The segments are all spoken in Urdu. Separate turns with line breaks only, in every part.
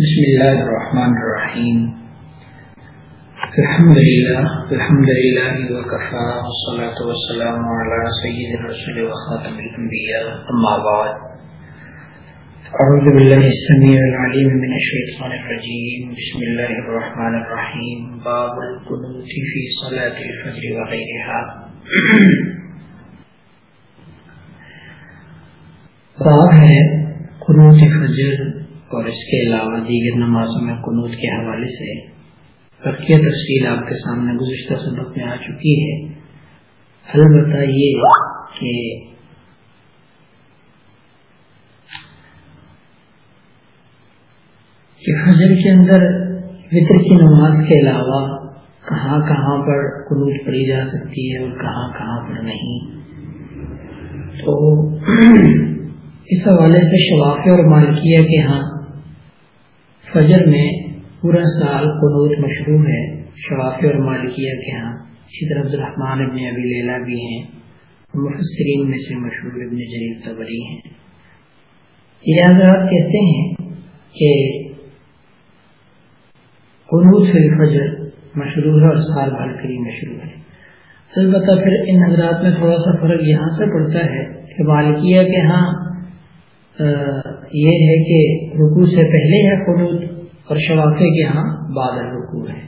بسم الله الرحمن الرحيم الحمد لله الحمد لله وكفى والصلاة والسلام على سيد الرسول وخاتم الأنبياء أما بعد. أعوذ بالله السميع العليم من الشيطان الرجيم بسم الله الرحمن الرحيم باب القنوت في صلاة الفجر وغيرها باب ہے قنوت فجر اور اس کے علاوہ دیگر نمازوں میں قنوت کے حوالے سے بقیہ تفصیل آپ کے سامنے گزشتہ سبق میں آ چکی ہے۔ البتہ یہ کہ کہ فجر کے اندر وطر کی نماز کے علاوہ کہاں کہاں پر قنوت پڑھی جا سکتی ہے اور کہاں کہاں پر نہیں۔ تو اس حوالے سے شوافی اور مالکیہ کے ہاں فجر میں پورا سال قنوت مشروع ہے شوافی اور مالکیہ کے ہاں۔ اسی طرح عبد الرحمان ابن ابی لیلا بھی ہیں۔ مفسرین میں سے مشہور ابن جلیل تبری ہیں۔ یہ حضرات کہتے ہیں کہ قنوت فی الفجر مشروع ہے اور سال بھر کے لیے مشروع ہے۔ البتہ پھر ان حضرات میں تھوڑا سا فرق یہاں سے پڑتا ہے کہ مالکیہ کے ہاں یہ ہے کہ رکوع سے پہلے ہے قنوت اور شوافے کے ہاں بادل رکوع ہے۔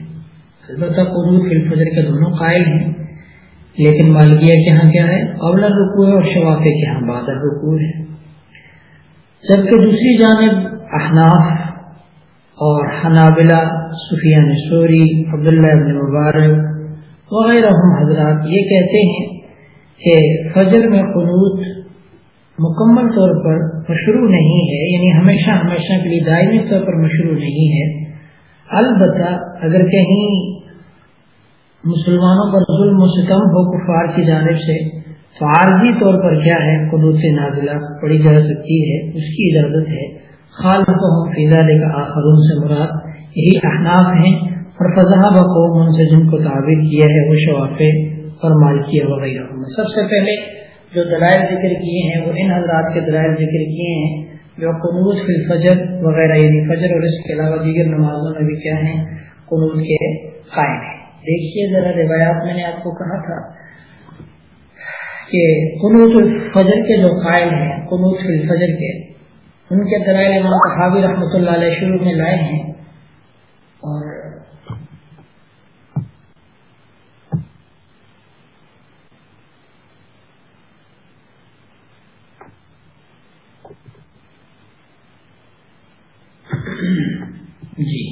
البتہ قنوت فی الفجر کے دونوں قائل ہیں، لیکن مالکیہ کے ہاں کیا ہے؟ قبل رکوع ہے اور شوافے کے ہاں بادل رکوع ہے۔ جبکہ دوسری جانب احناف اور حنابلہ، سفیان سوری عبداللہ ابن مبارک وغیرہ حضرات یہ کہتے ہیں کہ فجر میں قنوت مکمل طور پر مشروع نہیں ہے یعنی ہمیشہ ہمیشہ کے لیے دائمی طور پر مشروع نہیں ہے۔ البتہ اگر کہیں مسلمانوں پر ظلم و ستم ہو کفار کی جانب سے، تو عارضی طور پر کیا ہے؟ قدوت نازلہ پڑھی جا سکتی ہے، اس کی اجازت ہے۔ خال ہم فضا لے کر آخرون سے مراد یہی احناف ہیں، اور فضح بقوم ان سے جن کو تعبیر کیا ہے، وہ شوافے اور مالکیہ وغیرہ۔ سب سے پہلے جو دلائل ذکر کیے ہیں، وہ ان حضرات کے دلائل ذکر کیے ہیں جو قنوط فی الفجر وغیرہ یعنی فجر اور اس کے علاوہ دیگر نمازوں میں بھی کیا ہیں قنوط کے قائم ہیں۔ دیکھیے ذرا روایات میں نے آپ کو کہا تھا کہ قنوط الفجر کے جو قائل ہیں قنوط فی الفجر کے، ان کے دلائل امام صحابی رحمۃ اللہ علیہ شروع میں لائے ہیں اور جی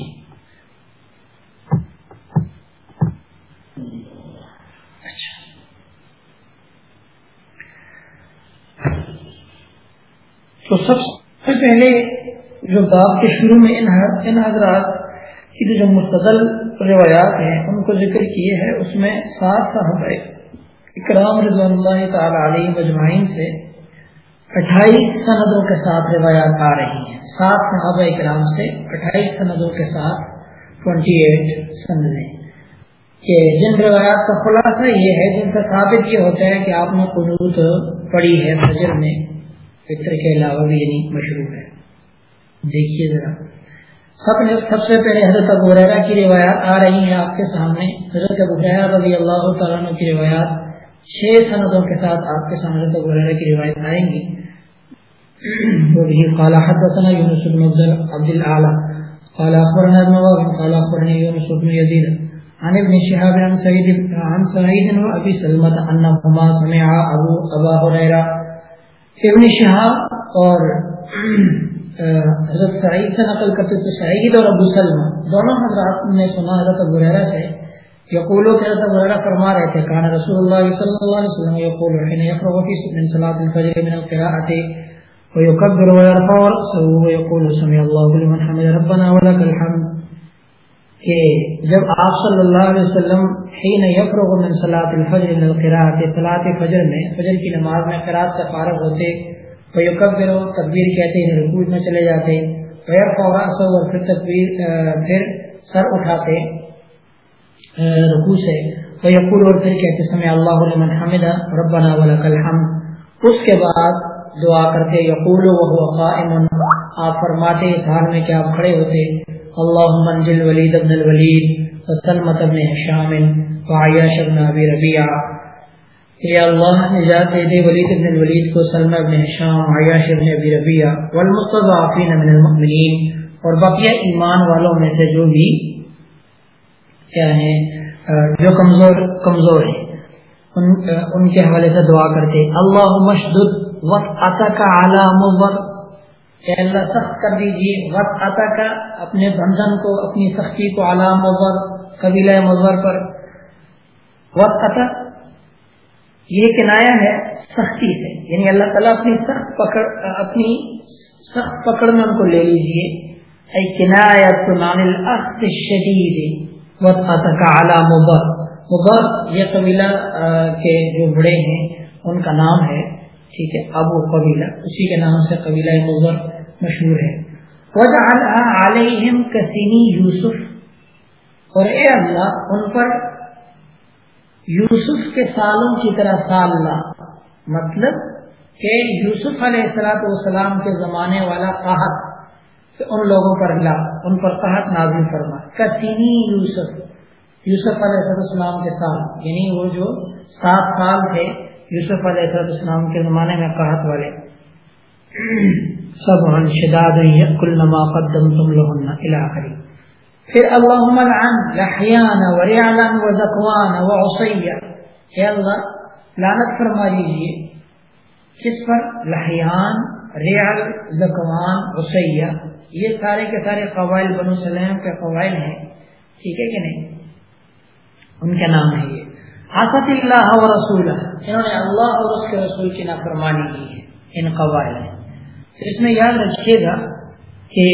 تو سب سے پہلے جو باب کے شروع میں ان حضرات کی جو مستدل روایات ہیں، ان کو ذکر کیے ہیں، اس میں سات صاحب اکرام رضوان اللہ تعالی علیہ مجمعین سے اٹھائیس سندوں کے ساتھ روایات آ رہی ہیں۔ سات صحابہ اکرام سے اٹھائیس سندوں کے ساتھ ٹوینٹی ایٹ سندیں کہ جن روایات کا خلاصہ یہ ہے، جن کا ثابت یہ ہوتا ہے کہ آپ نے قنوت پڑھی ہے فجر میں۔ فطر کے علاوہ بھی یعنی مشروع ہے۔ دیکھیے ذرا۔ سب نے سب سے پہلے حضرت ابریرا کی روایات آ رہی ہیں آپ کے سامنے۔ حضرت ابریرا رضی اللہ تعالیٰ کی روایات چھ سندوں کے ساتھ آپ کے سامنے حضرت ابریرا کی روایت آئیں گی۔ وبه قال حدثنا يونس بن عبد قال ابن وهب، قال يونس بن يزيد عن ابن شهاب عن سعيد عن سعيد سلمة ابو ابا ابن شهاب اور حضرت سعید سے نقل کرتے تھے، سعید اور ابو سلمہ، دونوں حضرات نے سنا، حضرت ابو ہریرہ سے، یقولو کہ حضرت ابو ہریرہ فرما رہے تھے، کان رسول اللہ صلی اللہ علیہ وسلم یقول حين يقرأ في من صلاة الفجر من القراءة ويكبر ويرفع رأسه ويقول سمع الله لمن حمد ربنا ولك الحمد. کہ جب آپ صلی اللہ علیہ وسلم حین یفرغ من صلاة الفجر من القراءة صلاة فجر میں، فجر کی نماز میں قرات سے فارغ ہوتے ويكبر تکبیر کہتے ہیں رکوع میں چلے جاتے ويرفع رأسه اور پھر تکبیر پھر سر اٹھاتے رکوع سے ويقول اور پھر کہتے، سمع اللہ لمن حمد ربنا ولك الحمد۔ اس کے بعد دعا کرتے، یقول وہ قائم، آپ فرماتے، اس حال میں کہ آپ کھڑے ہوتے اللہ منزل ولید ابن الولید وسلمت ابن حشام وعیاش ابن ابی ربیع یا اللہ نجات دے دے ولید ابن الولید کو سلمہ ابن حشام عیاش ابن ابی ربیع والمستضعفین من المؤمنین۔ اور بقیہ ایمان والوں میں سے جو بھی کیا ہیں جو کمزور کمزور ہیں ان, ان کے حوالے سے دعا کرتے اللہ مشدد وقت عطا کا اعلیٰ مبر کہ اللہ، سخت کر دیجیے وقت عطا کا۔ اپنے بندھن کو، اپنی سختی کو اعلیٰ مبر قبیلہ مظہر پر۔ وقت عطا۔ یہ کنایا ہے، سختی سے۔ یعنی اللہ تعالیٰ اپنی سخت پکڑ، اپنی سخت پکڑ میں ان کو لے لیجیے کنایت شدید وقت عطا کا مبر یہ قبیلہ کے جو بڑے ہیں، ان کا نام ہے، ٹھیک ہے، ابو قبیلہ۔ اسی کے نام سے قبیلہ مغر مشہور ہے۔ علیہم کسینی یوسف۔ اور اے اللہ، ان پر یوسف کے سالوں کی طرح سال لا۔ مطلب کہ یوسف علیہ السلاۃ والسلام کے زمانے والا قحط۔ ان لوگوں پر لا، ان پر قحط نازل فرما۔ کسینی یوسف۔ یوسف علیہ السلام کے ساتھ یعنی وہ جو سات سال تھے، یوسف علیہ السلام کے زمانے میں قحط والے۔ سب شداد کل نما قدم تم لہن الآخری پھر اللہم العن، لحیان و ریعلا و اے اللہ، لعنت فرما لیجیے۔ کس پر؟ لحیان ریعل زکوان عصیہ۔ یہ سارے کے سارے قوائل بنو سلیم کے قوائل ہیں، ٹھیک ہے کہ نہیں؟ ان کے نام ہے یہ۔ آفت اللہ و رسول انہوں نے اللہ اور اس کے رسول کی نافرمانی کی ہے، ان قبائل تو اس میں یاد رکھیے گا کہ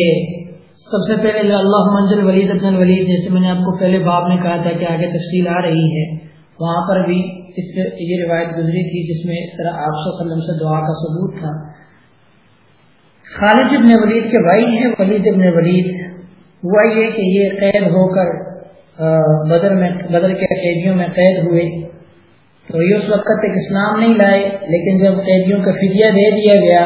سب سے پہلے اللہ منزل ولید ابن الولید، جیسے میں نے آپ کو پہلے باب میں کہا تھا کہ آگے تفصیل آ رہی ہے، وہاں پر بھی اس یہ روایت گزری تھی جس میں اس طرح آپ وسلم سے دعا کا ثبوت تھا۔ خالد ابن ولید کے بھائی ہیں، ولید ابن ولید۔ ہوا یہ کہ یہ قید ہو کر بدر میں، بدر کے قیدیوں میں قید ہوئے۔ تو یہ اس وقت تک اسلام نہیں لائے، لیکن جب قیدیوں کا فدیہ دے دیا گیا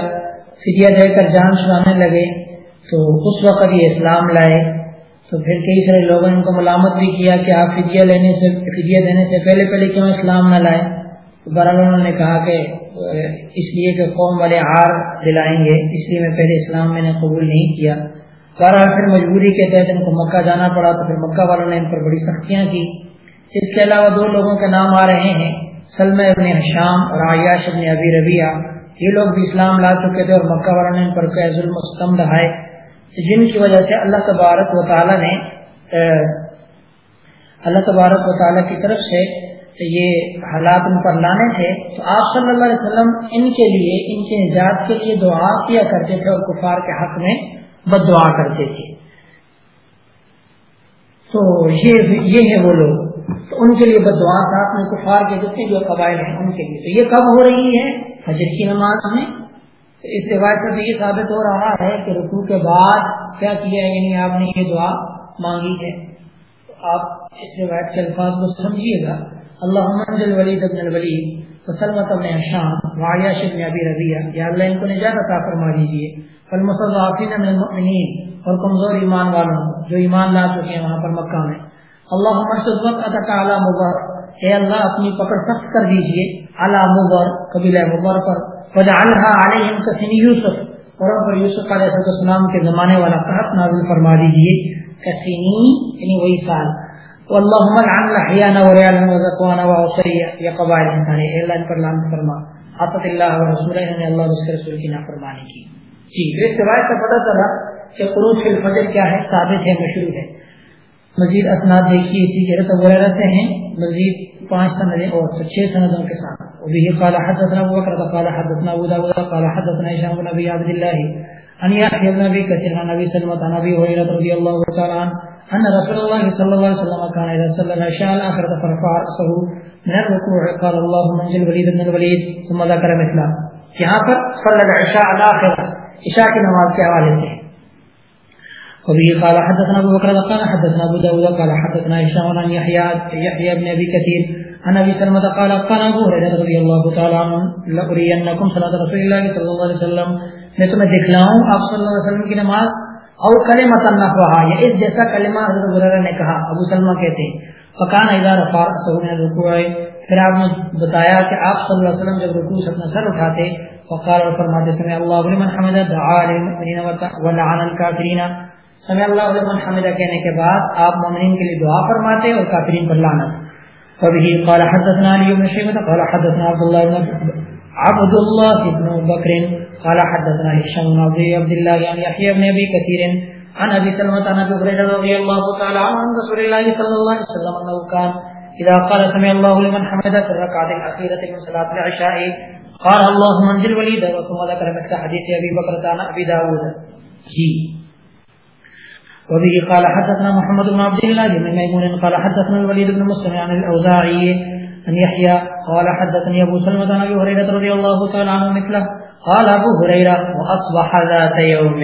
فدیہ دے کر جان چھڑانے لگے، تو اس وقت یہ اسلام لائے۔ تو پھر کئی سارے لوگوں نے ان کو ملامت بھی کیا کہ آپ فدیہ لینے سے فدیہ دینے سے پہلے پہلے کیوں اسلام نہ لائے؟ برحال انہوں نے کہا کہ اس لیے کہ قوم والے ہار دلائیں گے، اس لیے میں پہلے اسلام میں نے قبول نہیں کیا۔ بہرحال پھر مجبوری کے تحت ان کو مکہ جانا پڑا، تو پھر مکہ والوں نے ان پر بڑی سختیاں کی۔ اس کے علاوہ دو لوگوں کے نام آ رہے ہیں سلم ابن حشام اور عیاش ابن ابی ربیہ یہ لوگ بھی اسلام لا چکے تھے اور مکہ والوں نے ان پر ظلم ستم رہائے جن کی وجہ سے اللہ تبارک و تعالیٰ نے اللہ تبارک و تعالیٰ کی طرف سے یہ حالات ان پر لانے تھے۔ تو آپ صلی اللہ علیہ وسلم ان کے لیے، ان کے نجات کے لیے دعا کیا کرتے تھے اور کفار کے حق میں بد دعا کرتے تھے۔ تو یہ یہ ہے وہ لوگ۔ تو ان کے لیے بد دعا تھا، اپنے کفار کے جتنے جو قبائل ہیں ان کے لیے۔ تو یہ کب ہو رہی ہے؟ حجر کی نماز میں اس روایت سے یہ ثابت ہو رہا ہے کہ رکوع کے بعد کیا کیا ہے؟ یعنی آپ نے یہ دعا مانگی ہے۔ آپ اس روایت کے الفاظ کو سمجھیے گا۔ اللہ ولید ابن الولید وسلمت ابن شام واریہ شب ابی رضیہ۔ یا اللہ ان کو نجات عطا فرما دیجیے فالمستضعفین من المؤمنین اور کمزور ایمان والوں جو ایمان لا چکے ہیں وہاں پر مکہ میں اللہ مشتق علی مبر اے اللہ اپنی پکڑ سخت کر دیجیے۔ علی مبر قبیلہ مبر پر. وجعلها علیہم کسن یوسف اور ان پر یوسف علیہ السلام کے زمانے والا قحط نازل فرما دیجیے. کسنی یعنی وہی سال. واللہم العن لحیانا ورعالا وزقوانا وعصریا یہ قبائل انسانی اے اللہ، ان پر لعنت فرما. عطت اللہ و رسولہ نے اللہ و اس کے رسول کی نافرمانی کی. جی تو اس روایت سے پتہ چلا کہ قروج فی الفجر کیا ہے؟ ثابت ہے، مشروع ہے. مزید اسناد دیکھیے، اسی کے رتب رہتے ہیں. مزید پانچ سندیں اور چھ سندوں کے ساتھ۔ وبه قال حدثنا ابو بكر قال حدثنا ابو داود، قال حدثنا هشام بن ابي عبد الله ان يحيى بن ابي كثير عن ابي سلمة عن ابي هريره رضي الله تعالى عنه ان رسول الله صلى الله عليه وسلم كان اذا صلى العشاء الاخر فرفع راسه من الركوع قال اللهم انجل الوليد بن الوليد ثم ذكر مثله۔ یہاں پر صلى العشاء الاخر عشاء کی نماز کے حوالے سے۔ وبه قال حدثنا ابو بكر قال حدثنا ابو داود قال حدثنا هشام عن يحيى يحيى بن ابي كثير عن ابي سلمة قال قال ابو هريره رضي الله تعالى عنه لارينكم صلاه رسول الله صلى الله عليه وسلم. میں تمہیں دکھلاؤں آپ صلی اللہ علیہ وسلم کی نماز او کلمۃ النحوها یا یعنی اس جیسا کلمہ حضرت ہریرہ نے کہا، ابو سلمہ کہتے ہیں، فکان اذا رفع رسول رکوع پھر آپ نے بتایا کہ آپ صلی اللہ علیہ وسلم جب رکوع سے اپنا سر اٹھاتے وقال اور فرماتے، سمع اللہ لمن حمد، دعا للمؤمنین ولعن الكافرین سمع اللہ لمن حمد کہنے کے بعد آپ مومنین کے لیے دعا فرماتے اور کافرین پر لعنت۔ وبه قال حدثنا علي بن شيبة قال حدثنا عبد الله بن عبد الله بن بكر قال حدثنا هشام بن عبد الله عن يحيى بن ابي كثير عن ابي سلمة عن ابي هريرة رضي الله تعالى عنه رسول الله صلى الله عليه وسلم انه كان اذا قال سمع الله لمن حمده في الركعه الاخيره من صلاه العشاء، قال اللهم انزل وليدا وثم ذكر مثل حديث ابي بكر عن ابي داود جی۔ وبه قال حدثنا محمد بن عبد الله بن ميمون قال حدثنا الوليد بن مسلم عن الاوزاعي ان يحيى قال حدثني ابو سلمة عن ابي هريرة رضي الله تعالى عنه مثله قال ابو هريرة واصبح ذات يوم.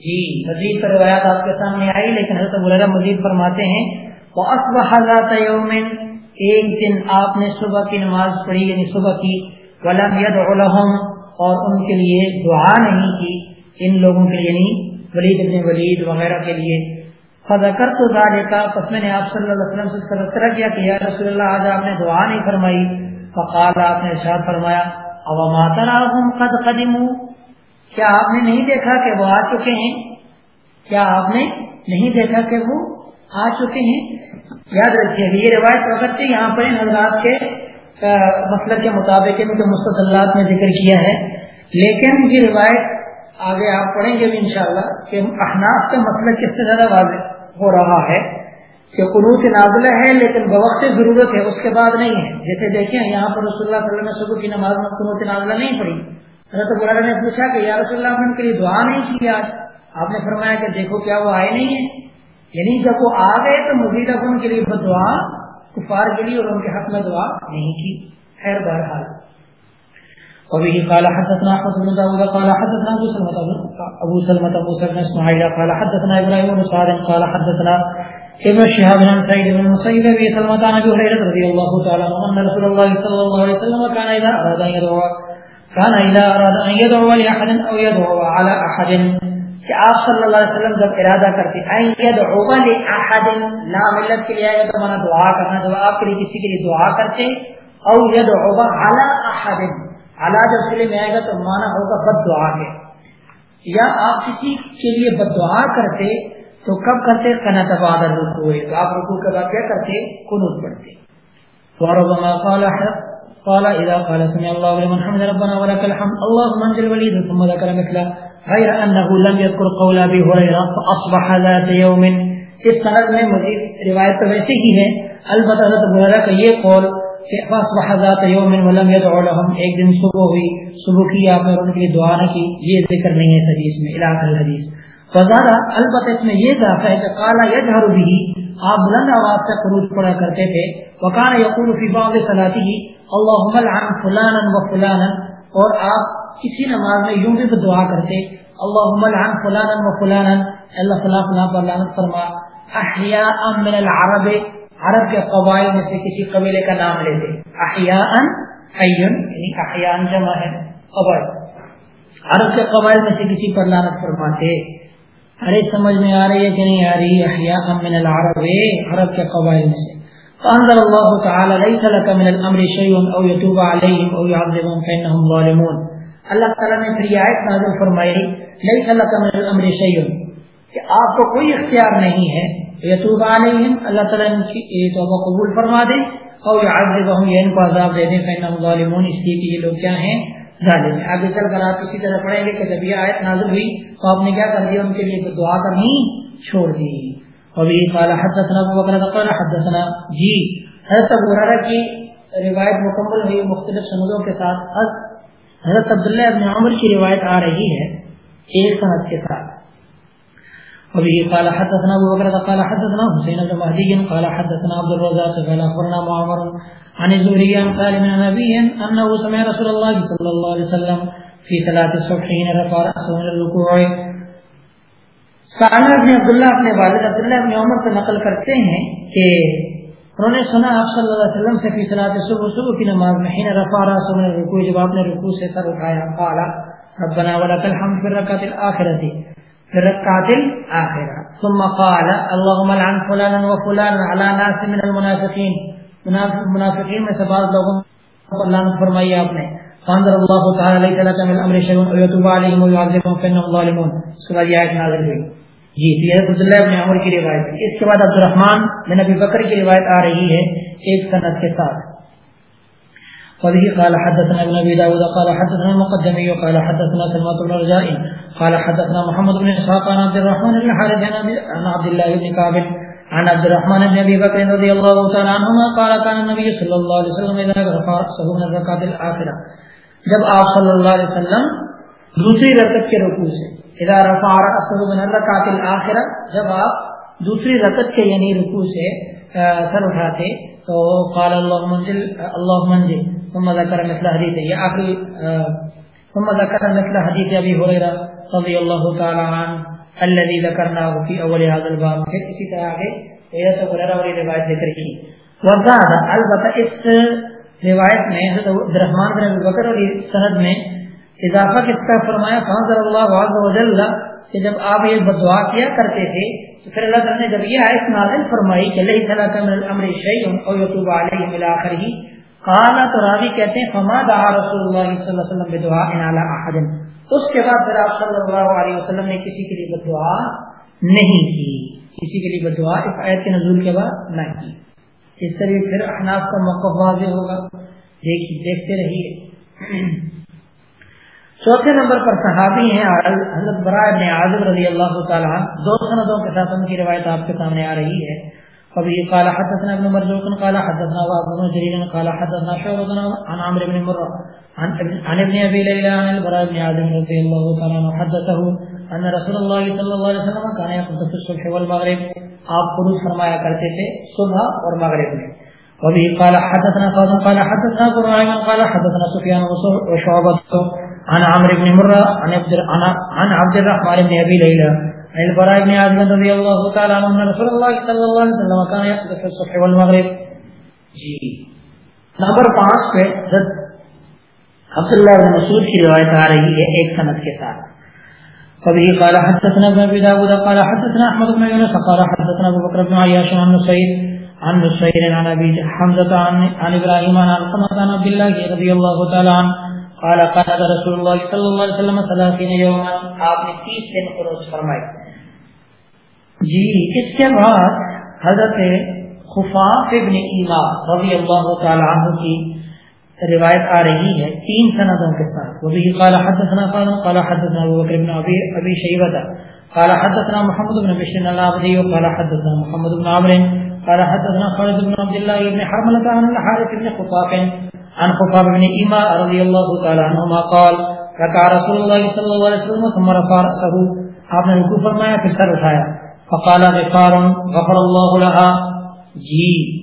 جی مزید پر روایات آپ کے سامنے آئی، لیکن حضرت ابو ہریرہ مزید فرماتے ہیں واصبح ذات يوم. ایک دن آپ نے صبح کی نماز پڑھی یعنی صبح کی، ولم يدع لهم، اور ان کے لیے دعا نہیں کی، ان لوگوں کے لیے یعنی ولید ابن ولید وغیرہ کے لیے۔ فذکر تو ذالکا، پس میں نے آپ صلی اللہ علیہ وسلم سے اس تذکرہ کیا کہ یا رسول اللہ، آج آپ نے دعا نہیں فرمائی۔ فقال، آپ نے ارشاد فرمایا او ما قد قدموا؟ کیا آپ نے نہیں دیکھا کہ وہ آ چکے ہیں؟ کیا آپ نے نہیں دیکھا کہ وہ آ چکے ہیں؟ یاد رکھیے، یہ روایت اگرچہ یہاں پر ان حضرات کے مسئلہ کے مطابق ان کے مستدلات میں ذکر کیا ہے۔ لیکن یہ روایت آگے آپ پڑھیں گے بھی انشاءاللہ کہ احناف کا مسئلہ کس سے زیادہ واضح ہو رہا ہے کہ قنوت نازلہ ہے لیکن بوقت ضرورت ہے، اس کے بعد نہیں ہے۔ جیسے دیکھیں، یہاں پر رسول اللہ صلی اللہ علیہ وسلم صبح کی نماز میں قنوت نازلہ نہیں پڑھی۔ حضرت برادر نے پوچھا کہ یا رسول اللہ ان کے لیے دعا نہیں کی آج؟ آپ نے فرمایا کہ دیکھو کیا وہ آئے نہیں ہیں۔ یعنی جب وہ آ گئے تو مزید اب ان کے لیے دعا، کفار کے لیے اور ان کے حق میں دعا نہیں کی۔ خیر بہرحال۔ وبه قال حدثنا احمد بن داود، قال حدثنا ابو سلمة ابو سلمة ابو سلمة اسماعيل قال حدثنا ابراهيم بن سعد قال حدثنا ابن شهاب بن سعيد بن المسيب ابي سلمة، عن ابي هريرة رضي الله تعالى عنه ان رسول الله صلى الله عليه وسلم كان اذا اراد ان يدعو، كان اذا اراد ان يدعو لاحد او يدعو على احد کہ آپ صلی اللہ علیہ وسلم جب ارادہ کرتے ہیں یدعو لاحد لا ملت کے لیے آیا تو مانا دعا کرنا، جب آپ کے لیے کسی کے لیے دعا کرتے او یدعو على احد اعلیٰ جب سلے میں آئے گا تو مانا ہوگا بد دعا کے یا آپ کسی کے لیے بد دعا کرتے تو کب کرتے؟ کنا تباد رکو تو آپ رکو کے بعد کیا کرتے؟ قنوت پڑھتے۔ وربما قال قال اذا قال سمع الله لمن حمد، ربنا ولك الحمد، اللهم انزل وليد ثم ذكر مثله، غير انه لم يذكر قول ابي هريره فاصبح ذات يوم۔ اس سند میں مزید روایت تو ویسے ہی ہے، البتہ حضرت ابو ہریرہ کا یہ قول ایک دن صبح ہوئی. صبح کی آپ نے ان کے لیے دعا نہ کی یہ ذکر نہیں ہے اس حدیث میں علاق الحدیث. فزارہ البتہ اس میں یہ اضافہ ہے کہ کالا یجہر بھی آپ بلند آواز سے خروج پڑا کرتے تھے. وکان یقول فی بعض صلاتی اللهم لعن فلانا و فلانا اور آپ کسی نماز میں یوں بھی دعا کرتے، اللهم لعن فلانا و فلانا اللہ، فلاں فلاں پر لعنت فرما. احیاء من العرب. عرب کے قبائل میں سے کسی قبیلے کا نام لیتے احیاء یعنی احیاء جمع ہے، قبائل. عرب کے قبائل میں سے کسی پر لانت فرماتے ارے سمجھ میں آ رہی ہے کہ نہیں آ رہی؟ احیاء من العرب، عرب کے قبائل میں سے. فانزل الله تعالى ليس لك من الامر شيء او يتوب عليهم او يعذبهم فانهم ظالمون. اللہ تعالی نے پھر یہ ایت نازل فرمائی ليس لك من الامر شيء کہ آپ کو کوئی اختیار نہیں ہے یتوب علیہم، اللہ تعالیٰ ان کی توبہ قبول فرما دے اور یعذبہم، یہ ان کو عذاب دے دیں فإنہم ظالمون، اس لیے کہ یہ لوگ کیا ہیں؟ ظالم ہیں۔ آگے چل کر آپ اسی طرح پڑھیں گے کہ جب یہ آیت نازل ہوئی تو آپ نے کیا کر دیا؟ ان کے لیے دعا کرنی چھوڑ دی۔ اور یہ قال حدثنا ابو بکر، قال حدثنا جی حضرت ابو ہریرہ کی روایت مکمل ہوئی مختلف سندوں کے ساتھ۔ حضرت عبداللہ ابن عمر کی روایت آ رہی ہے ایک سند کے ساتھ۔ وبه قال حدثنا ابو بكر قال حدثنا حسين بن مهدي قال حدثنا عبد الرزاق قال اخبرنا معمر عن الزهري عن سالم بن نبي انه سمع رسول الله صلى الله عليه وسلم في صلاه الصبح حين رفع راسه من الركوع. سالہ ابن عبداللہ اپنے والد عبداللہ ابن عمر سے نقل کرتے ہیں کہ انہوں نے سنا آپ صلی اللہ علیہ وسلم سے فی صلاح صبح صبح کی نماز میں حین رفع راسو من رکوع جب آپ نے رکوع سے سر اٹھایا قالا ربنا ولک الحمد فی الرکعت الاخرتی فی الرکعت الاخرہ ثم قال، اللهم لعن فلانا وفلانا على ناس من المنافقین منافقین میں سے بعض لوگوں کو اللہ نے فرمائی آپ نے. فانظر اللہ تعالی علیہ لك من الامر شيء ويتوب عليهم ويعذبهم فانهم ظالمون اس کے بعد یہ آیت نازل ہوئی. جی تو یہ عبداللہ ابن عمر کی روایت اس کے بعد عبد الرحمن بن ابی بکر کی روایت آ رہی ہے ایک سند کے ساتھ. وبه قال حدثنا ابن ابي داود، قال حدثنا المقدمي قال حدثنا سلمة بن رجاء قال حدثنا محمد بن اسحاق عن عبد الرحمن بن حارث عن عبد الله بن كعب عن عبد الرحمن بن ابي بكر رضي الله تعالى عنهما قال كان النبي صلى الله عليه وسلم اذا رفع راسه من الركعه الاخره جب آپ صلی اللہ علیہ وسلم دوسری رکعت کے رکوع سے اذا رفع راسه من الركعه الاخره جب آپ دوسری رکعت کے یعنی رکوع سے سر اٹھاتے، تو قال اللہ منزل اللہ منزل ثم ذکر مثل حدیث، یہ آخری ثم ذکر مثل حدیث ابی ہریرہ رضی اللہ تعالی عنہ الذي ذكرناه في اول هذا الباب. پھر اسی طرح کے یہ تو ہریرہ والی روایت ذکر کی وزاد البتہ اس روایت میں، حضرت عبد الرحمن بن ابی بکر اور سند میں اضافہ کس کا فرمایا فانزل اللہ عز وجل، کہ جب آپ یہ بدعا کیا کرتے تھے، تو پھر اللہ تعالی نے جب یہ آیت نازل فرمائی کہ لئی صلاۃ من الامر شیء او یتوب علیہ الى اخره قال تو راوی کہتے ہیں، فما دعا رسول اللہ صلی اللہ علیہ وسلم بدعاء علی احد اس کے بعد پھر آپ صلی اللہ علیہ وسلم نے کسی کے لیے بدعا نہیں کی۔ کسی کے لیے بدعا اس آیت کے نزول کے بعد نہ کی۔ اس سے پھر احناف کا موقف واضح ہوگا۔ دیکھیے دیکھتے رہیے۔ چوتھے نمبر پر صحابی ہیں حضرت برائے ابن عازم رضی اللہ تعالیٰ دو سندوں کے ساتھ ان کی روایت آپ کے سامنے آ رہی ہے۔ ابھی قال حدثنا ابن مرزوق قال حدثنا ابو بن جرير، قال حدثنا شعبة عن عمرو بن مرة، عن عن ابن ابي ليلى، عن البراء بن عازم رضي الله تعالى عنه، حدثه ان رسول الله صلى الله عليه وسلم كان يقصد في الصبح والمغرب. آپ قروض فرمایا کرتے تھے صبح اور مغرب میں۔ وبه قال حدثنا قاسم قال حدثنا ابو قال حدثنا سفيان وشعبة عن عمرو بن مرة، عن عبد عن عبد الرحمن بن ابي ليلى البراء بن عازم رضي الله تعالى عنه ان رسول الله صلى الله عليه وسلم كان يقضي في الصبح والمغرب. جی۔ نمبر 5 پہ حضرت عبداللہ بن مسعود کی روایت آ رہی ہے ایک سند کے ساتھ۔ فبه قال حدثنا ابن ابي داود، قال حدثنا احمد بن يونس قال حدثنا ابو بكر بن عياش عن نصير عن نصير عن ابي حمزه عن ابراهيم عن القمه عن عبد الله رضي الله تعالى عنه قال قال رسول الله صلى الله عليه وسلم ثلاثين يوما آپ نے 30 دن قروض فرمائے۔ جی اس کے بعد حضرت خفاف ابن ایما رضی اللہ تعالی عنہ کی روایت آ رہی ہے، تین سندوں کے ساتھ۔ وہ بھی قال حدثنا، قال قال حدثنا ابو بکر بن ابي ابي شيبه قال حدثنا محمد بن بشر العبدي وقال حدثنا محمد بن عمرو۔ قال حدثنا خالد بن عبد الله بن حرملة عن الحارث بن خفاف۔ عن خفاف بن إيما رضي الله تعالى عنهما قال ركع رسول الله صلى الله عليه وسلم ثم رفع رأسه۔ آپ نے رکوع فرمایا، پھر سر اٹھایا۔ فقال غفار، غفر الله لها جی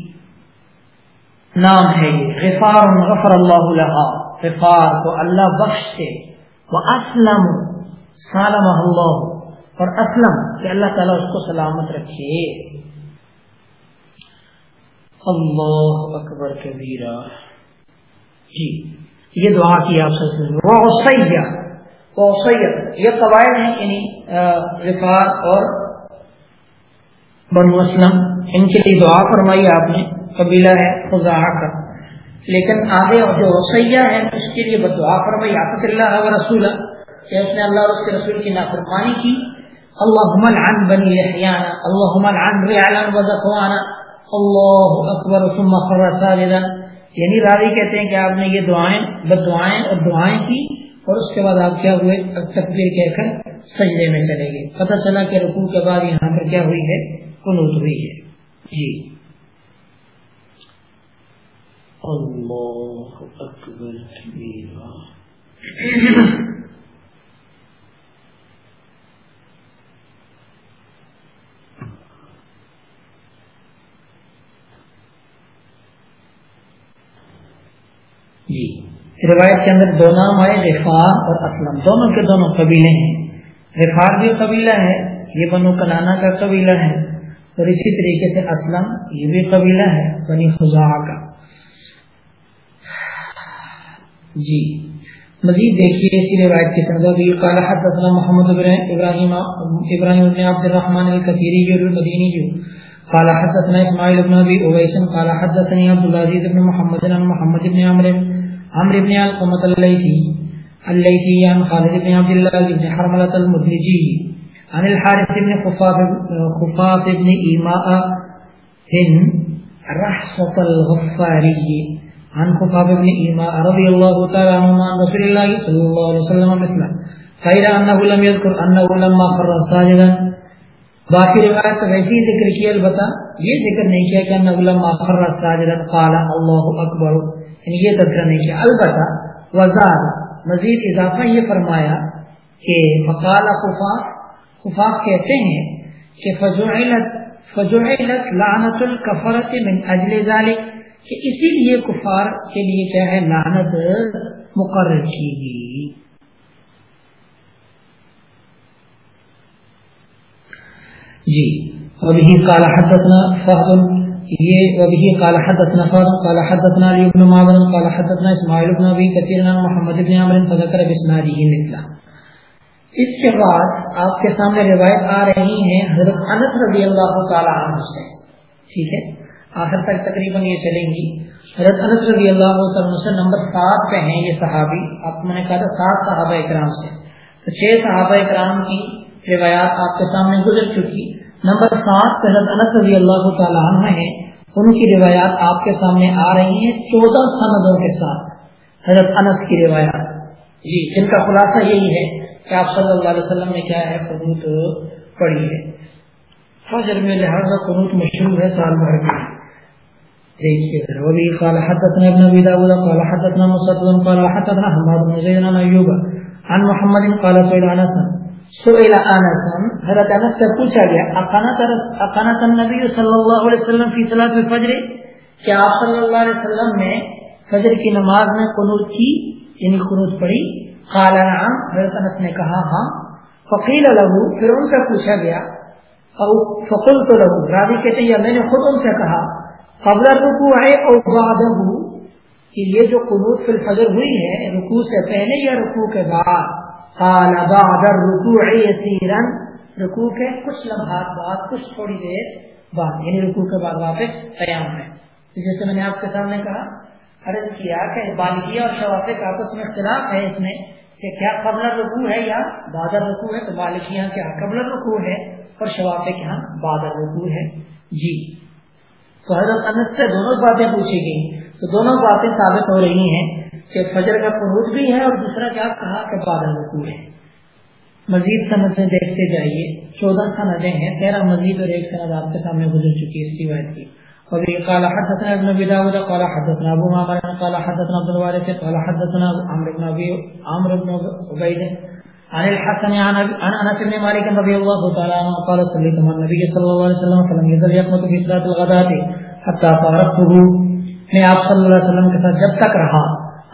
نام ہے یہ. غفار، غفر اللہ لہا. غفار کو اللہ بخش سے وہ اسلم سالم اللہ. اور اسلم، کہ اللہ تعالیٰ اس کو سلامت رکھے. اللہ اکبر کبیرہ. جی یہ دعا کی آپ سے. سیاح وہ سید یہ قواعد ہیں یعنی غفار اور بنو اسلم، ان کے لیے دعا فرمائی آپ نے، قبیلہ ہے خزا کا۔ لیکن آگے جو سیاح ہے، اس کے لیے بدعا فرمائی آفت اللہ و رسول کہ اس نے اللہ اور اس کے رسول کی نافرمانی کی۔ اللہم العن بنی لحیانا اللہم العن ریعلا و ذکوانا اللہ اکبر ثم خر ساجدا یعنی راوی کہتے ہیں کہ آپ نے یہ دعائیں، بد دعائیں اور دعائیں کی، اور اس کے بعد آپ کیا ہوئے؟ تکبیر کہہ کر سجدے میں چلے گئے۔ پتہ چلا کہ رکوع کے بعد یہاں پر کیا ہوئی ہے؟ قنوت ہوئی ہے۔ جی۔ اللہ اکبر جی۔ روایت کے اندر دو نام آئے غفار اور اسلم۔ دونوں کے دونوں قبیلے ہیں۔ غفار بھی قبیلہ ہے یہ بنو کنانا کا قبیلہ ہے۔ اور اسی طریقے سے اسلم یہ بھی قبیلہ ہے، بنی خزا کا۔ جی۔ مزید دیکھیے اسی روایت کی سند بھی قال حدثنا محمد ابراہیم ابراہیم بن عبد الرحمن الكثيري المديني قال حدثنا اسماعيل بن ابي اويس قال حدثني عبد العزيز بن محمد بن محمد بن عمرو عمرو بن علقمة الليثي الليثي عن خالد بن عبد الله بن حرملة المدلجي عن الحارث بن خفاف بن إيماء هن رحصة الغفاري عن خفاف بن إيماء رضي الله تعالى عنه عن رسول الله صلى الله عليه وسلم مثله. غير أنه لم يذكر أنه لما خر ساجدا. باقی روایت ویسے ہی ذکر کیا البتہ یہ ذکر نہیں کیا کہ انه لما خر ساجدا قال الله اکبر یعنی یہ ذکر نہیں کیا. البتہ وزاد مزید اضافہ یہ فرمایا کہ فقال خفاف خفاف کہتے ہیں کہ فجعلت فجعلت لعنت الكفرت من اجل ذلك کہ اسی لیے کفار کے لیے کیا ہے؟ لعنت مقرر کی گئی۔ جی وبه قال حدثنا فهد، یہ وبه قال حدثنا فهد، قال حدثنا علي بن معمر قال حدثنا اسماعيل بن ابي كثير عن محمد بن عمرو فذكر باسناده مثله اس کے بعد آپ کے سامنے روایت آ رہی ہیں حضرت انس رضی اللہ تعالی عنہ سے۔ ٹھیک ہے؟ آخر تک تقریباً یہ چلیں گی۔ حضرت انس رضی اللہ عنہ سے نمبر سات پہ ہیں یہ صحابی۔ آپ میں نے کہا تھا سات صحابہ اکرام سے۔ تو چھ صحابہ اکرام کی روایات آپ کے سامنے گزر چکی۔ نمبر سات پہ حضرت انس رضی اللہ تعالی عنہ ہیں۔ ان کی روایات آپ کے سامنے آ رہی ہیں چودہ سندوں کے ساتھ۔ حضرت انس کی روایات۔ جی جن کا خلاصہ یہی ہے۔ کہ آپ صلی اللہ علیہ وسلم نے کیا ہے قنوت پڑھی ہے؟ فجر میں لہذا قنوت مشروع ہے، سال بھر میں دیکھیے قال حدثنا ابن قال حدثنا مسدد، قال حدثنا حماد بن عن عن محمد، قال سئل انس سئل انس حضرت انس سے پوچھا گیا، اقنت اقنت صلی اللہ علیہ وسلم الفجر؟ کیا آپ صلی اللہ علیہ وسلم نے فجر کی نماز میں قنوت کی؟ یعنی قنوت پڑھی؟ قال نعم، حضرت انس نے کہا ہاں۔ فقیل له پھر ان سے پوچھا گیا۔ او فقلت له راوی کہتے ہیں میں نے خود ان سے کہا، قبل رکوع ہے اور بعدہ کہ یہ جو قنوت فی الفجر ہوئی ہے، رکوع سے پہلے یا رکوع کے بعد؟ قال بعد الرکوع یسیرا۔ رکوع کے کچھ لمحات بعد، کچھ تھوڑی دیر بعد یعنی رکوع کے بعد واپس قیام ہے۔ جیسے میں نے آپ کے سامنے کہا عرض کیا کہ بالغیہ اور شوافے کا آپس میں اختلاف ہے اس میں کہ کیا قبل رکوع ہے یا بادر رکوع ہے؟ تو مالکیاں کیا قبل رکوع ہے اور شوافے کے ہاں بادر رکوع ہے۔ جی۔ تو حضرت انس سے دونوں باتیں پوچھی گئی تو دونوں باتیں ثابت ہو رہی ہیں کہ فجر کا قروج بھی ہے اور دوسرا کیا کہا کہ بادل رکوع ہے۔ مزید سندیں دیکھتے جائیے۔ چودہ سندیں ہیں۔ تیرہ مزید اور ایک سند آپ کے سامنے گزر چکی ہے اس روایت کی۔ وبه قال حدثنا ابن ابي داود، قال حدثنا ابو معمر، قال حدثنا عبد الوارث، قال حدثنا عمرو بن ابي عمرو بن عبيد عن الحسن عن عن انس بن مالك رضي الله تعالى عنه، قال صليت مع النبي صلى الله عليه وسلم، فلم يزل يقنط في صلاه الغداة حتى فارقته. میں آپ صلی اللہ علیہ وسلم کے ساتھ جب تک رہا،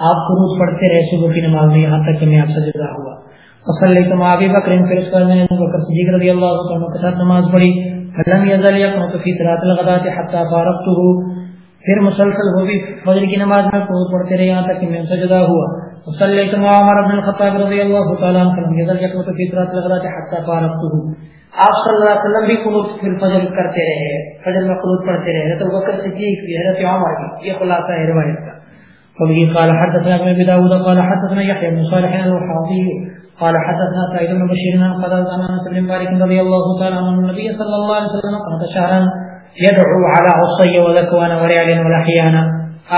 آپ قنوت پڑھتے رہے، صبح کی نماز میں یہاں تک کہ میں آپ سے جدا ہوا۔ وصلیت مع ابي بکر، پھر اس کے بعد میں نے ابو بکر صدیق رضی اللہ عنہ کے ساتھ نماز پڑھی۔ فلم يزل يقنط في صلاه الغداة حتى فارقته۔ پھر مسلسل وہ بھی فجر کی نماز میں قنوت پڑھتے رہے یہاں تک کہ میں ان سے جدا ہوا۔ وصلیت مع عمر بن الخطاب رضی اللہ تعالی عنہ، فلم يزل يقنط في صلاه الغداة حتى فارقته۔ آپ صلی اللہ علیہ وسلم بھی قنوت پھر فجر کرتے رہے، فجر میں قنوت پڑھتے رہے۔ حضرت بکر صدیق بھی حضرت عمر بھی یہ خلاصہ ہے روایت کا۔ وبه قال حدثنا ابن ابي داود، قال حدثنا يحيى بن صالح الوحاضي قال حدثنا سعيد بن بشير عن قال عن انس بن مالك رضي الله تعالى عنه النبي صلى الله عليه وسلم قال شهرا يدعو على عصي وذكوان ورعل ولحيانا.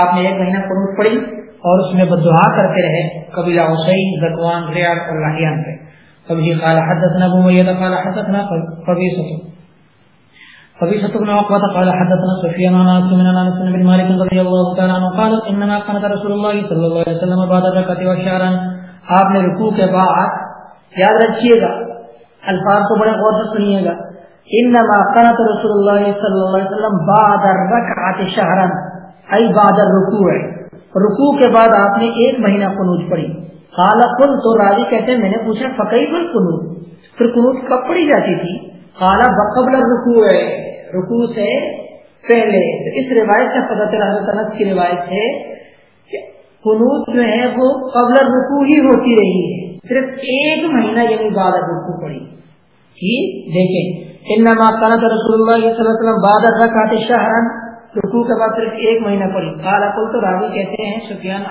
آپ نے ایک مہینہ قنوت پڑھی اور اس میں بدعا کرتے رہے قبیلہ عصی ذکوان ریاض اور لحیان پہ وبه قال حدثنا ابو ميد قال حدثنا قبيصة قبيصة بن عقبة قال حدثنا سفيان عن عاصم بن انس بن مالك رضي الله تعالى عنه قال انما قنت رسول الله صلى الله عليه وسلم بعد الركعه وشعرا آپ نے رکوع کے بعد یاد رکھیے گا، الفاظ کو بڑے غور سے سنیے گا۔ انما قنت رسول الله صلى الله عليه وسلم بعد الركعه شهرا اي بعد الركوع رکوع کے بعد آپ نے ایک مہینہ قنوت پڑھی۔ کالا کل تو راضی کہتے ہیں، میں نے پوچھا فقی بل پھر قنوت کب پڑی جاتی تھی؟ کالا بقبل رکو ہے رکو سے پہلے اس روایت کا پتہ چلا، حضرت کی روایت ہے قنوت جو ہے وہ قبل رکو ہی ہوتی رہی ہے۔ صرف ایک مہینہ یعنی بعد رکو پڑی۔ ٹھیک دیکھیں۔ انما قنات رسول اللہ صلی اللہ علیہ وسلم بعد رکعت شہرن رکو کے بعد صرف ایک مہینہ پڑی۔ کالا کل تو راوی کہتے ہیں، سفیان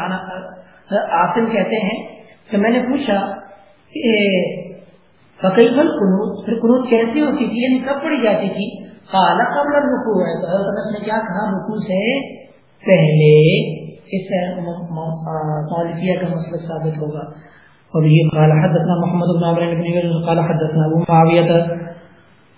عاصم کہتے ہیں۔ کہ میں نے پوچھا کہ فقی بل پھر قنوت کیسی ہوتی تھی؟ یعنی کب پڑی جاتی تھی؟ کالا قبل رکو ہے تو حضرت نے کیا کہا؟ رکو سے پہلے۔ اس سے مالکیہ کا مسئلہ ثابت ہوگا۔ اور یہ قال حدثنا محمد بن عمرو بن قال حدثنا ابو معاویہ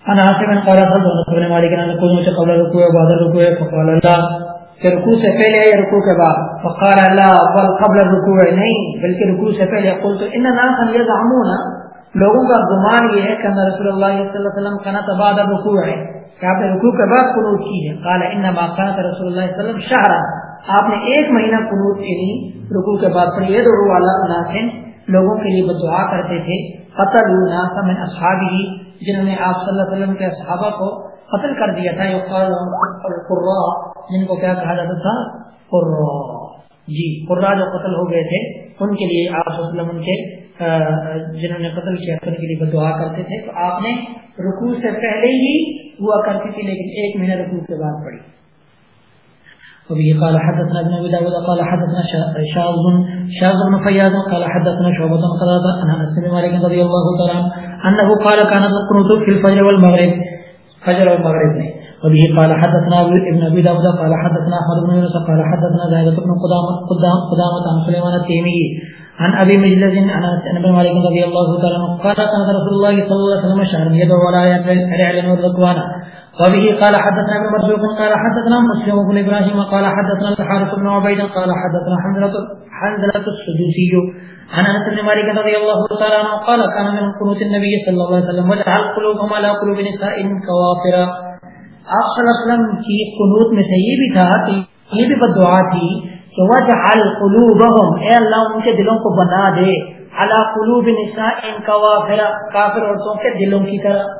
انا حسن قال صلی اللہ علیہ وسلم علیہ وسلم کو مجھے قبل رکوع و بعد رکوع فقال اللہ کہ رکوع سے پہلے یا رکوع کے بعد۔ فقال اللہ بل قبل رکوع نہیں، بلکہ رکوع سے پہلے۔ قلت ان ناسا یزعمون۔ لوگوں کا گمان یہ ہے کہ رسول اللہ صلی اللہ علیہ وسلم قنات بعد رکوع ہے۔ کہ آپ نے رکوع کے بعد قنوت کی ہے۔ قال انما قنات رسول اللہ صلی اللہ علیہ وسلم شہرا آپ نے ایک مہینہ قنوت کی نہیں رکوع کے بعد پڑھی۔ یہ دو والا ناسن لوگوں کے لیے بدعا کرتے تھے۔ قتل ناسا من اصحابہ جنہوں نے آپ صلی اللہ علیہ وسلم کے صحابہ کو قتل کر دیا تھا۔ جن کو کیا کہا جاتا تھا؟ قرا جی قرا جو قتل ہو گئے تھے، ان کے لیے آپ صلی اللہ علیہ وسلم ان کے جنہوں نے قتل کیا ان کے لیے دعا کرتے تھے۔ تو آپ نے رکوع سے پہلے ہی ہوا کرتی تھی، لیکن ایک مہینہ رکوع کے بعد پڑی وبه قال حدثنا ابن ابي داود قال حدثنا شاذ شاذ بن فياض قال حدثنا شعبة بن قتادة عن انس بن مالك رضي الله تعالى انه قال كان القنوت في الفجر والمغرب. فجر والمغرب وبه قال حدثنا ابن ابي داود قال حدثنا احمد بن يونس قال حدثنا زاهد بن قدامة قدامة عن سليمان التيمي عن ابي مجلس عن انس بن مالك رضي الله تعالى قال كان رسول الله صلى الله عليه وسلم شهرا يدعو ولا يعلن ورضوانا وبه قال حدثنا ابن مرزوق قال حدثنا مسلم بن ابراهيم قال حدثنا الحارث بن عبيد، قال حدثنا حنظلة حنظلة السدوسي، عن انس بن مالك رضي الله تعالى عنه، قال كان من قنوت النبي صلى الله عليه وسلم، وجعل قلوبهم على قلوب نساء كوافر آپ صلی اللہ علیہ وسلم کی قنوت میں سے یہ بھی تھا کہ یہ بھی بد دعا تھی کہ وجعل قلوبهم، اے اللہ ان کے دلوں کو بنا دے، على قلوب نساء كوافر کافر عورتوں کے دلوں کی طرح،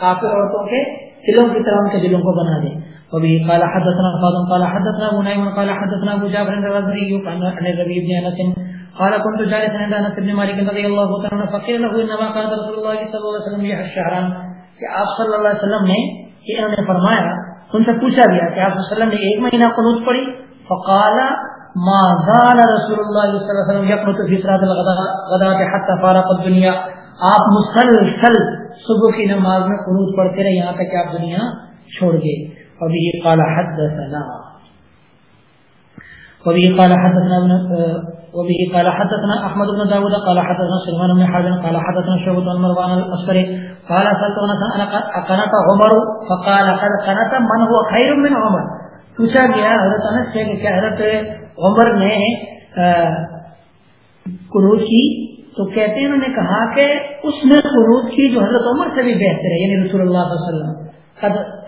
کافر عورتوں کے دلوں کی طرح ان کے دلوں کو بنا دے۔ وبه قال حدثنا فاضل، قال حدثنا ابو نعيم قال حدثنا ابو جابر جعفر الرازي عن الربيع بن انس، قال كنت جالسا عند انس بن مالك رضي الله عنه فقيل له انما قال رسول الله صلى الله عليه وسلم يح الشهران کہ آپ صلی اللہ علیہ وسلم نے، کہ انہوں نے فرمایا، ان سے پوچھا گیا کہ آپ صلی اللہ علیہ وسلم نے ایک مہینہ قنوت پڑھی؟ فقال، ما زال رسول اللہ صلی اللہ علیہ وسلم يقنط في صلاه الغداء حتى فارق الدنيا۔ آپ مسلسل صبح کی نماز میں قنوت پڑھتے رہے، یہاں تک کہ آپ دنیا چھوڑ گئے۔ ابھی قال حدثنا۔ وبه قال حدثنا وبه قال حدثنا احمد بن قال حدثنا سليمان بن قال حدثنا شعبة بن مروان الاسفري قال سالت انا عمر؟ فقال قد من هو خير من عمر؟ پوچھا گیا، حضرت انس سے کہ حضرت عمر نے قنوت کی تو کہتے ہیں انہوں نے کہا کہ اس نے قنوت کی جو حضرت عمر سے بھی بہتر ہے یعنی رسول اللہ صلی اللہ علیہ وسلم۔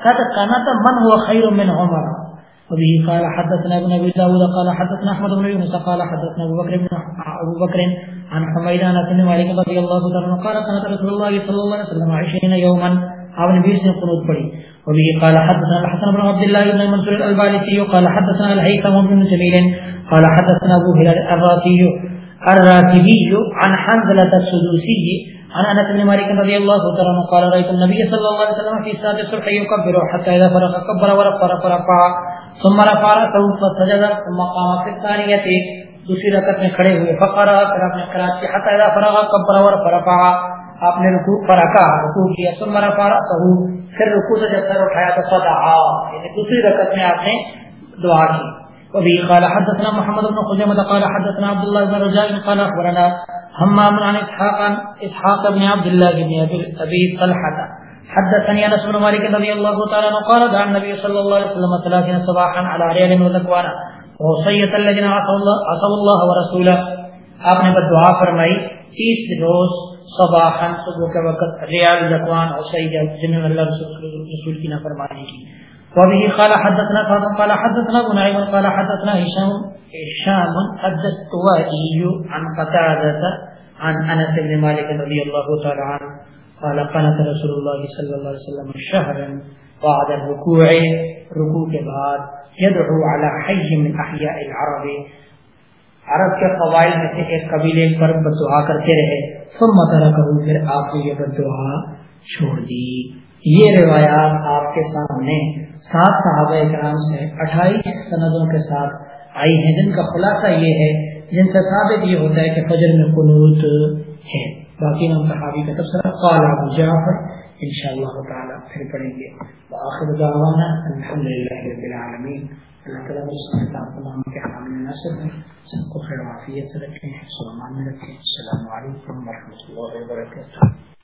قد قنات من هو خير من عمر۔ وبه قال حدثنا ابن ابي داود، قال حدثنا احمد بن يونس، قال حدثنا ابو بكر بن ابو بكر عن حميد عن ابن مالك رضي الله تعالى عنه قال كانت رسول الله صلى الله عليه وسلم 20 يوما. آپ نے بیس قنوت پڑھی وبه قال حدثنا الحسن بن عبد الله بن منصور البالسي قال حدثنا الهيثم بن جميل قال حدثنا ابو هلال الراسي الراسبي عن حنزلة السدوسي عن انس بن مالك رضي الله تعالى عنه قال رايت النبي صلى الله عليه وسلم في صلاه الصبح يكبر حتى اذا فرغ كبر ورفع رفع، ثم رفع راسه فسجد، ثم قام في الثانيه دوسری رکعت میں کھڑے ہوئے فقرا پھر اپنے قرات کی حتى اذا فرغ كبر ورفع رفع، آپ نے رکوع فرکا رکوع کیا، ثم رفع راسه پھر رکوع سے جب سر اٹھایا تو فدعا یعنی دوسری رکعت میں آپ نے دعا کی۔ وبه قال حدثنا محمد بن خزيمة قال حدثنا عبد الله بن رجاء قال أخبرنا همام عن إسحاق إسحاق بن عبد الله بن أبي طلحة. حدثني أنس بن مالك رضي الله تعالى عنه قال دعا النبي صلى الله عليه وسلم ثلاثين صباحا على ريال وذكوانا وصية الذين عصوا الله, ورسوله. آپ نے بد دعا فرمائی تیس روز صباحا صبح کے وقت ریال ذکوان اور سیدہ جنہوں اللہ رسول کی نہ فرمانے کی۔ وبه قال حدثنا فاطمه قال حدثنا ابو نعيم قال حدثنا هشام. شام الدستوائي عن قتادة عن أنس بن مالك رضي الله تعالى عنه. قال قنت رسول الله صلى الله عليه وسلم شهرا بعد الركوع. رکوع کے بعد يدعو على حي من احياء العرب. عرب کے قبائل میں سے ایک قبیلے پر بدعا کرتے رہے، ثم ترکہو پھر آپ نے یہ بدعا چھوڑ دی۔ یہ روایات آپ کے سامنے سات صحابہ کرام سے اٹھائیس سندوں کے ساتھ آئی ہیں۔ جن کا خلاصہ یہ ہے، جن سے ثابت یہ ہوتا ہے کہ فجر میں قنوت ہے۔ باقی نام صحابی کا تبصرہ۔ قال ابو جعفر، انشاءاللہ تعالی پھر پڑھیں گے۔ وآخر دعوانا الحمدللہ رب العالمین۔ اللہ تعالیٰ تمام کے حامل نصر ہیں سب کو خیر وافیت سے رکھیں سلمان میں رکھیں السلام علیکم ورحمۃ اللہ وبرکاتہ۔